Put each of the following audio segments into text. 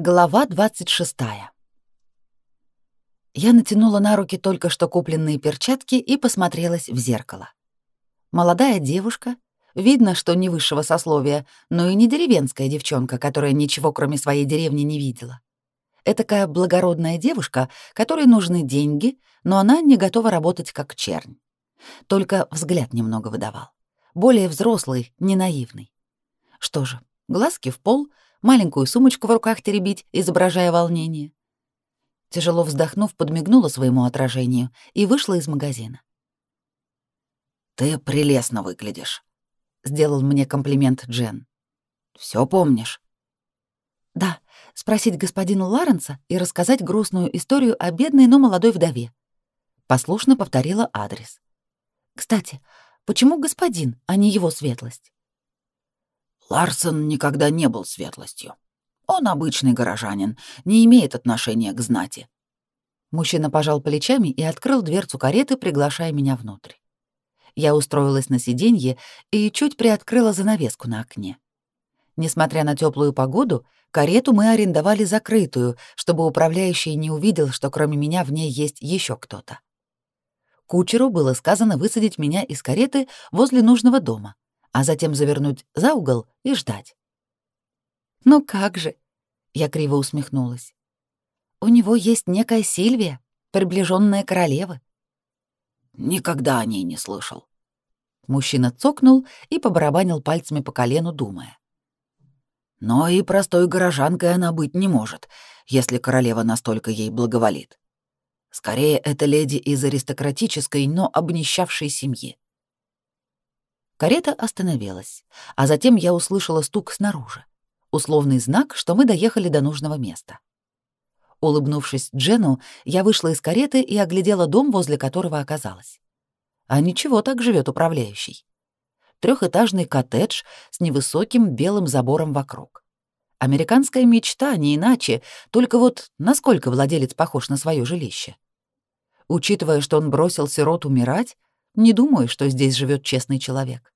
Глава 26. Я натянула на руки только что купленные перчатки и посмотрелась в зеркало. Молодая девушка, видно, что не высшего сословия, но и не деревенская девчонка, которая ничего кроме своей деревни не видела. Этакая благородная девушка, которой нужны деньги, но она не готова работать как чернь. Только взгляд немного выдавал. Более взрослый, не наивный. Что же, глазки в пол — маленькую сумочку в руках теребить, изображая волнение. Тяжело вздохнув, подмигнула своему отражению и вышла из магазина. «Ты прелестно выглядишь», — сделал мне комплимент Джен. Все помнишь?» «Да, спросить господина Ларенса и рассказать грустную историю о бедной, но молодой вдове». Послушно повторила адрес. «Кстати, почему господин, а не его светлость?» Ларсон никогда не был светлостью. Он обычный горожанин, не имеет отношения к знати. Мужчина пожал плечами и открыл дверцу кареты, приглашая меня внутрь. Я устроилась на сиденье и чуть приоткрыла занавеску на окне. Несмотря на теплую погоду, карету мы арендовали закрытую, чтобы управляющий не увидел, что кроме меня в ней есть еще кто-то. Кучеру было сказано высадить меня из кареты возле нужного дома — а затем завернуть за угол и ждать. «Ну как же?» — я криво усмехнулась. «У него есть некая Сильвия, приближенная королевы». «Никогда о ней не слышал». Мужчина цокнул и побарабанил пальцами по колену, думая. «Но и простой горожанкой она быть не может, если королева настолько ей благоволит. Скорее, это леди из аристократической, но обнищавшей семьи. Карета остановилась, а затем я услышала стук снаружи. Условный знак, что мы доехали до нужного места. Улыбнувшись Джену, я вышла из кареты и оглядела дом, возле которого оказалась. А ничего так живет управляющий. Трехэтажный коттедж с невысоким белым забором вокруг. Американская мечта, не иначе, только вот насколько владелец похож на свое жилище. Учитывая, что он бросил сирот умирать, не думаю, что здесь живет честный человек.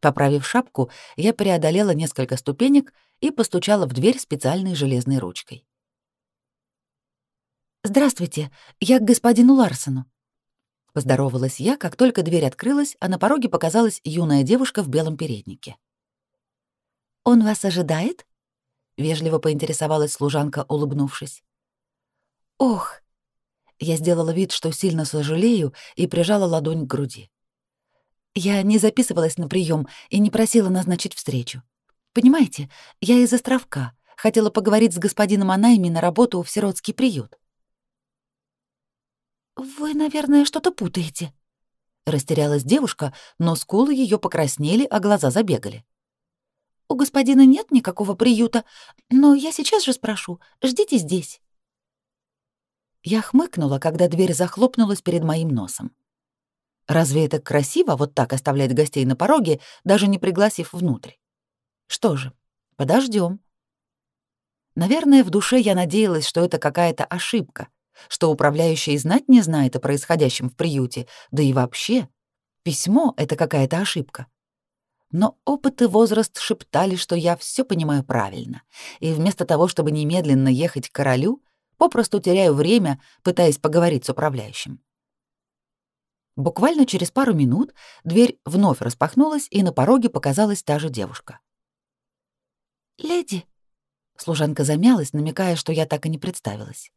Поправив шапку, я преодолела несколько ступенек и постучала в дверь специальной железной ручкой. «Здравствуйте, я к господину Ларсону». Поздоровалась я, как только дверь открылась, а на пороге показалась юная девушка в белом переднике. «Он вас ожидает?» — вежливо поинтересовалась служанка, улыбнувшись. «Ох, я сделала вид, что сильно сожалею, и прижала ладонь к груди. Я не записывалась на прием и не просила назначить встречу. Понимаете, я из островка, хотела поговорить с господином о найме на работу в сиротский приют. «Вы, наверное, что-то путаете», — растерялась девушка, но скулы ее покраснели, а глаза забегали. «У господина нет никакого приюта, но я сейчас же спрошу. Ждите здесь». Я хмыкнула, когда дверь захлопнулась перед моим носом. Разве это красиво вот так оставлять гостей на пороге, даже не пригласив внутрь? Что же, подождем. Наверное, в душе я надеялась, что это какая-то ошибка, что управляющий знать не знает о происходящем в приюте, да и вообще, письмо — это какая-то ошибка. Но опыт и возраст шептали, что я все понимаю правильно, и вместо того, чтобы немедленно ехать к королю, Попросту теряю время, пытаясь поговорить с управляющим. Буквально через пару минут дверь вновь распахнулась, и на пороге показалась та же девушка. «Леди», — служанка замялась, намекая, что я так и не представилась.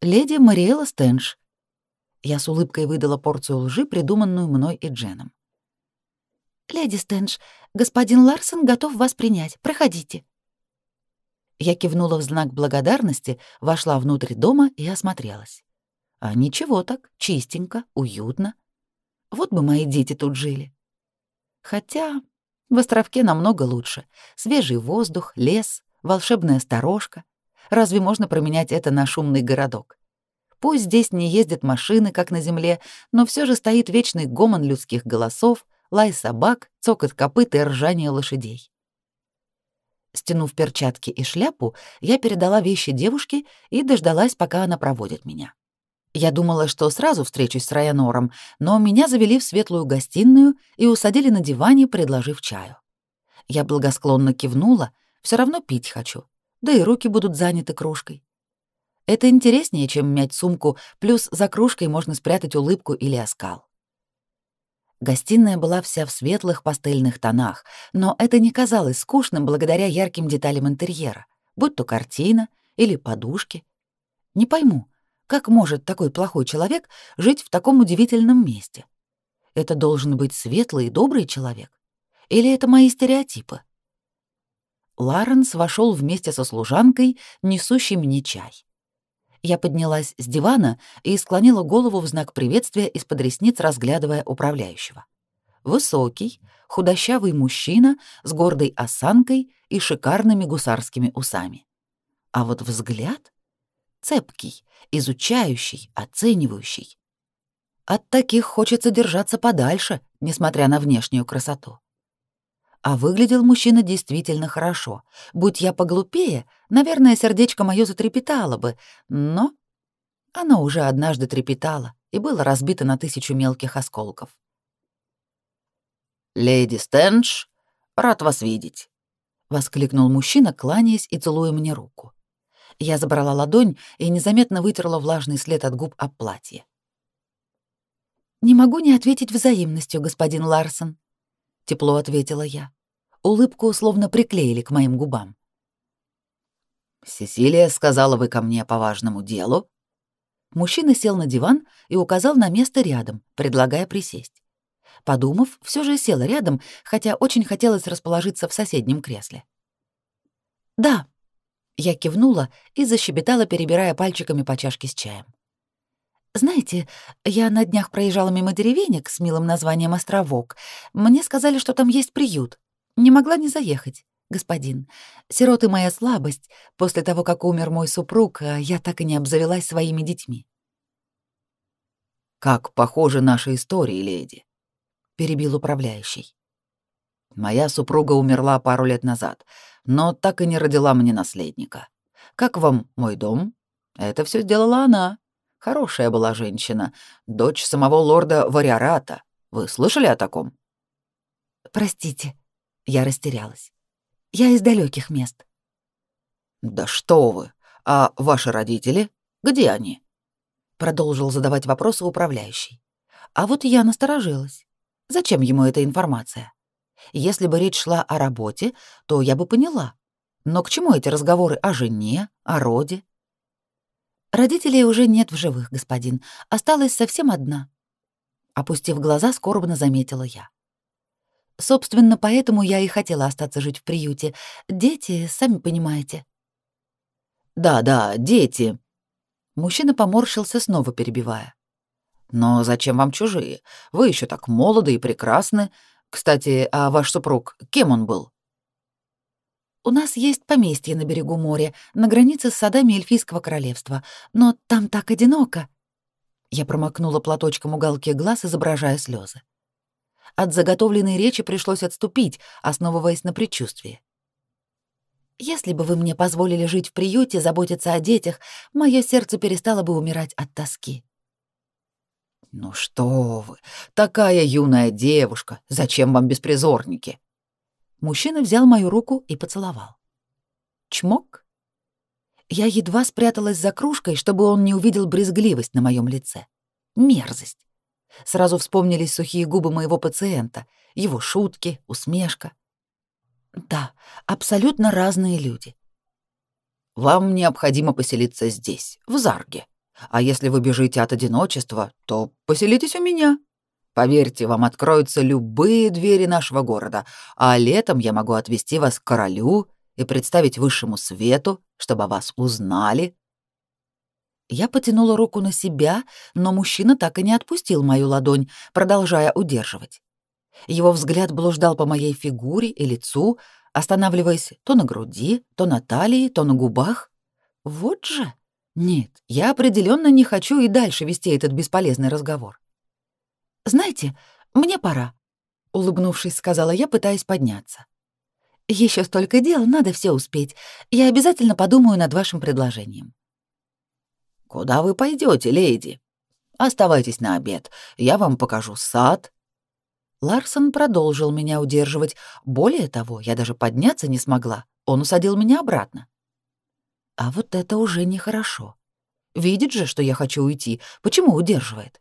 «Леди Мариэла Стэнш». Я с улыбкой выдала порцию лжи, придуманную мной и Дженом. «Леди Стэнш, господин Ларсон готов вас принять. Проходите». Я кивнула в знак благодарности, вошла внутрь дома и осмотрелась. А ничего так, чистенько, уютно. Вот бы мои дети тут жили. Хотя в островке намного лучше. Свежий воздух, лес, волшебная сторожка. Разве можно променять это на шумный городок? Пусть здесь не ездят машины, как на земле, но все же стоит вечный гомон людских голосов, лай собак, цокот копыт и ржание лошадей. Стянув перчатки и шляпу, я передала вещи девушке и дождалась, пока она проводит меня. Я думала, что сразу встречусь с Райанором, но меня завели в светлую гостиную и усадили на диване, предложив чаю. Я благосклонно кивнула, все равно пить хочу. да и руки будут заняты кружкой. Это интереснее, чем мять сумку, плюс за кружкой можно спрятать улыбку или оскал. Гостиная была вся в светлых пастельных тонах, но это не казалось скучным благодаря ярким деталям интерьера, будь то картина или подушки. Не пойму, как может такой плохой человек жить в таком удивительном месте? Это должен быть светлый и добрый человек? Или это мои стереотипы? Ларенс вошел вместе со служанкой, несущей мне чай. Я поднялась с дивана и склонила голову в знак приветствия из-под ресниц, разглядывая управляющего. Высокий, худощавый мужчина с гордой осанкой и шикарными гусарскими усами. А вот взгляд цепкий, изучающий, оценивающий. От таких хочется держаться подальше, несмотря на внешнюю красоту. А выглядел мужчина действительно хорошо. Будь я поглупее, наверное, сердечко мое затрепетало бы, но оно уже однажды трепетало и было разбито на тысячу мелких осколков. «Леди Стэндж, рад вас видеть», — воскликнул мужчина, кланяясь и целуя мне руку. Я забрала ладонь и незаметно вытерла влажный след от губ об платье. «Не могу не ответить взаимностью, господин Ларсон», — тепло ответила я. Улыбку словно приклеили к моим губам. «Сесилия сказала, вы ко мне по важному делу?» Мужчина сел на диван и указал на место рядом, предлагая присесть. Подумав, все же села рядом, хотя очень хотелось расположиться в соседнем кресле. «Да», — я кивнула и защебетала, перебирая пальчиками по чашке с чаем. «Знаете, я на днях проезжала мимо деревенек с милым названием «Островок». Мне сказали, что там есть приют. Не могла не заехать, господин. Сироты моя слабость. После того, как умер мой супруг, а я так и не обзавелась своими детьми». «Как похожи наши истории, леди», — перебил управляющий. «Моя супруга умерла пару лет назад, но так и не родила мне наследника. Как вам мой дом? Это все сделала она». Хорошая была женщина, дочь самого лорда Вариарата. Вы слышали о таком? Простите, я растерялась. Я из далеких мест. Да что вы? А ваши родители? Где они? Продолжил задавать вопросы управляющий. А вот я насторожилась. Зачем ему эта информация? Если бы речь шла о работе, то я бы поняла. Но к чему эти разговоры о жене, о роде? Родителей уже нет в живых, господин. Осталась совсем одна. Опустив глаза, скорбно заметила я. Собственно, поэтому я и хотела остаться жить в приюте. Дети, сами понимаете. Да-да, дети. Мужчина поморщился, снова перебивая. Но зачем вам чужие? Вы еще так молоды и прекрасны. Кстати, а ваш супруг, кем он был? У нас есть поместье на берегу моря, на границе с садами Эльфийского королевства, но там так одиноко. Я промокнула платочком уголки глаз, изображая слезы. От заготовленной речи пришлось отступить, основываясь на предчувствии. Если бы вы мне позволили жить в приюте, заботиться о детях, мое сердце перестало бы умирать от тоски. Ну что вы, такая юная девушка, зачем вам беспризорники? Мужчина взял мою руку и поцеловал. Чмок. Я едва спряталась за кружкой, чтобы он не увидел брезгливость на моем лице. Мерзость. Сразу вспомнились сухие губы моего пациента, его шутки, усмешка. Да, абсолютно разные люди. Вам необходимо поселиться здесь, в Зарге. А если вы бежите от одиночества, то поселитесь у меня. Поверьте, вам откроются любые двери нашего города, а летом я могу отвезти вас к королю и представить высшему свету, чтобы вас узнали». Я потянула руку на себя, но мужчина так и не отпустил мою ладонь, продолжая удерживать. Его взгляд блуждал по моей фигуре и лицу, останавливаясь то на груди, то на талии, то на губах. Вот же. Нет, я определенно не хочу и дальше вести этот бесполезный разговор. «Знаете, мне пора», — улыбнувшись, сказала я, пытаясь подняться. Еще столько дел, надо все успеть. Я обязательно подумаю над вашим предложением». «Куда вы пойдете, леди? Оставайтесь на обед, я вам покажу сад». Ларсон продолжил меня удерживать. Более того, я даже подняться не смогла. Он усадил меня обратно. А вот это уже нехорошо. Видит же, что я хочу уйти. Почему удерживает?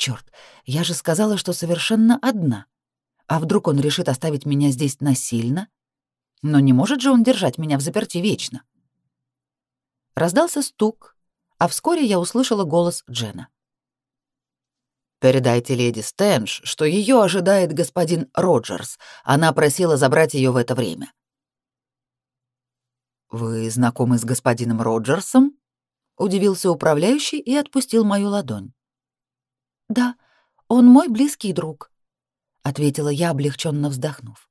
Черт, я же сказала, что совершенно одна. А вдруг он решит оставить меня здесь насильно? Но не может же он держать меня в заперти вечно. Раздался стук, а вскоре я услышала голос Джена. «Передайте леди Стэнш, что ее ожидает господин Роджерс. Она просила забрать ее в это время». «Вы знакомы с господином Роджерсом?» — удивился управляющий и отпустил мою ладонь. «Да, он мой близкий друг», — ответила я, облегченно вздохнув.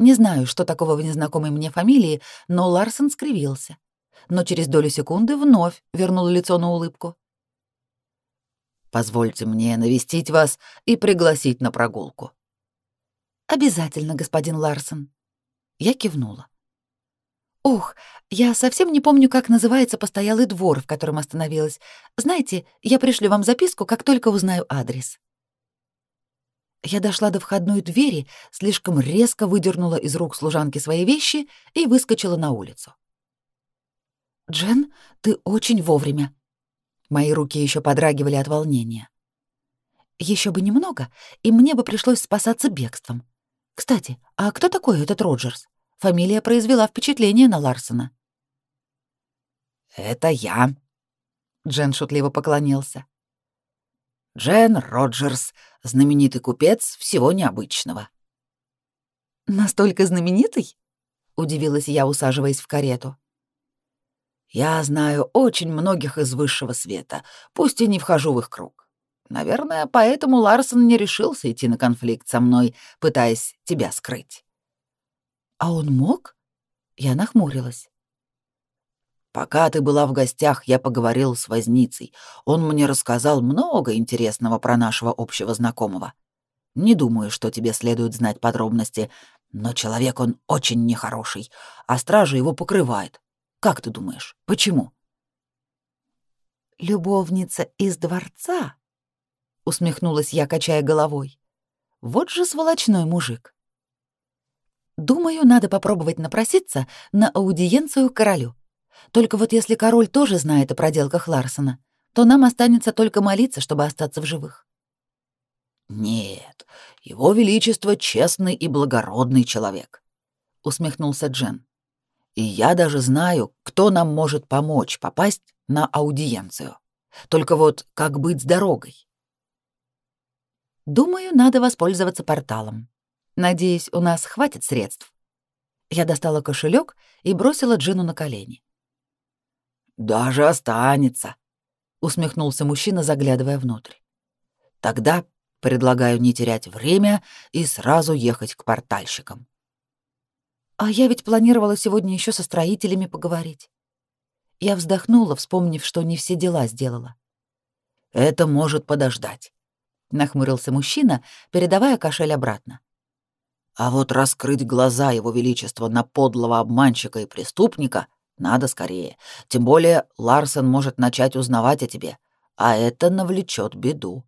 Не знаю, что такого в незнакомой мне фамилии, но Ларсон скривился. Но через долю секунды вновь вернул лицо на улыбку. «Позвольте мне навестить вас и пригласить на прогулку». «Обязательно, господин Ларсон». Я кивнула. «Ох, я совсем не помню, как называется постоялый двор, в котором остановилась. Знаете, я пришлю вам записку, как только узнаю адрес». Я дошла до входной двери, слишком резко выдернула из рук служанки свои вещи и выскочила на улицу. «Джен, ты очень вовремя». Мои руки еще подрагивали от волнения. Еще бы немного, и мне бы пришлось спасаться бегством. Кстати, а кто такой этот Роджерс? Фамилия произвела впечатление на Ларсона. «Это я», — Джен шутливо поклонился. «Джен Роджерс, знаменитый купец всего необычного». «Настолько знаменитый?» — удивилась я, усаживаясь в карету. «Я знаю очень многих из высшего света, пусть и не вхожу в их круг. Наверное, поэтому Ларсон не решился идти на конфликт со мной, пытаясь тебя скрыть». «А он мог?» Я нахмурилась. Пока ты была в гостях, я поговорил с возницей. Он мне рассказал много интересного про нашего общего знакомого. Не думаю, что тебе следует знать подробности, но человек он очень нехороший, а стража его покрывает. Как ты думаешь, почему? Любовница из дворца? Усмехнулась я, качая головой. Вот же сволочной мужик. Думаю, надо попробовать напроситься на аудиенцию королю. Только вот если король тоже знает о проделках Ларсона, то нам останется только молиться, чтобы остаться в живых. Нет, его величество честный и благородный человек, усмехнулся Джен. И я даже знаю, кто нам может помочь попасть на аудиенцию. Только вот как быть с дорогой? Думаю, надо воспользоваться порталом. Надеюсь, у нас хватит средств. Я достала кошелек и бросила Джину на колени. Даже останется, усмехнулся мужчина, заглядывая внутрь. Тогда предлагаю не терять время и сразу ехать к портальщикам. А я ведь планировала сегодня еще со строителями поговорить. Я вздохнула, вспомнив, что не все дела сделала. Это может подождать, нахмурился мужчина, передавая кошель обратно. А вот раскрыть глаза его величества на подлого обманщика и преступника надо скорее. Тем более Ларсон может начать узнавать о тебе, а это навлечет беду.